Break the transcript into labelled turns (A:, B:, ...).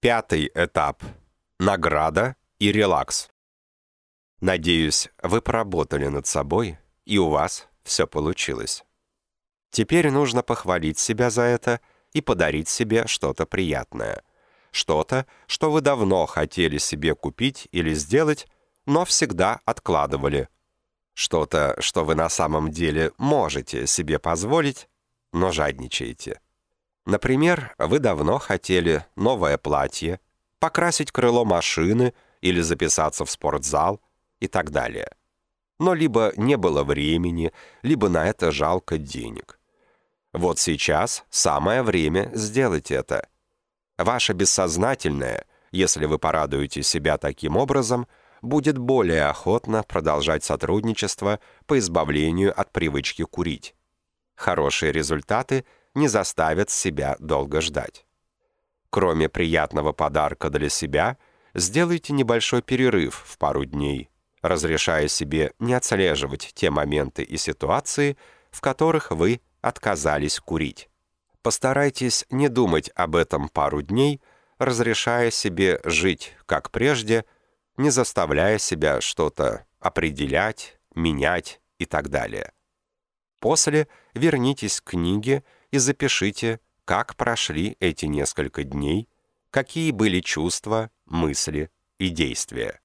A: Пятый этап. Награда и релакс. Надеюсь, вы поработали над собой, и у вас все получилось. Теперь нужно похвалить себя за это и подарить себе что-то приятное. Что-то, что вы давно хотели себе купить или сделать, но всегда откладывали. Что-то, что вы на самом деле можете себе позволить, но жадничаете. Например, вы давно хотели новое платье, покрасить крыло машины или записаться в спортзал и так далее. Но либо не было времени, либо на это жалко денег. Вот сейчас самое время сделать это. Ваше бессознательное, если вы порадуете себя таким образом, будет более охотно продолжать сотрудничество по избавлению от привычки курить. Хорошие результаты – не заставят себя долго ждать. Кроме приятного подарка для себя, сделайте небольшой перерыв в пару дней, разрешая себе не отслеживать те моменты и ситуации, в которых вы отказались курить. Постарайтесь не думать об этом пару дней, разрешая себе жить, как прежде, не заставляя себя что-то определять, менять и так далее. После вернитесь к книге и запишите, как прошли эти несколько дней, какие были чувства, мысли и действия.